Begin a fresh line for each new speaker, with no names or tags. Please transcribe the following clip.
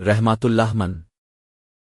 رحمات اللہ من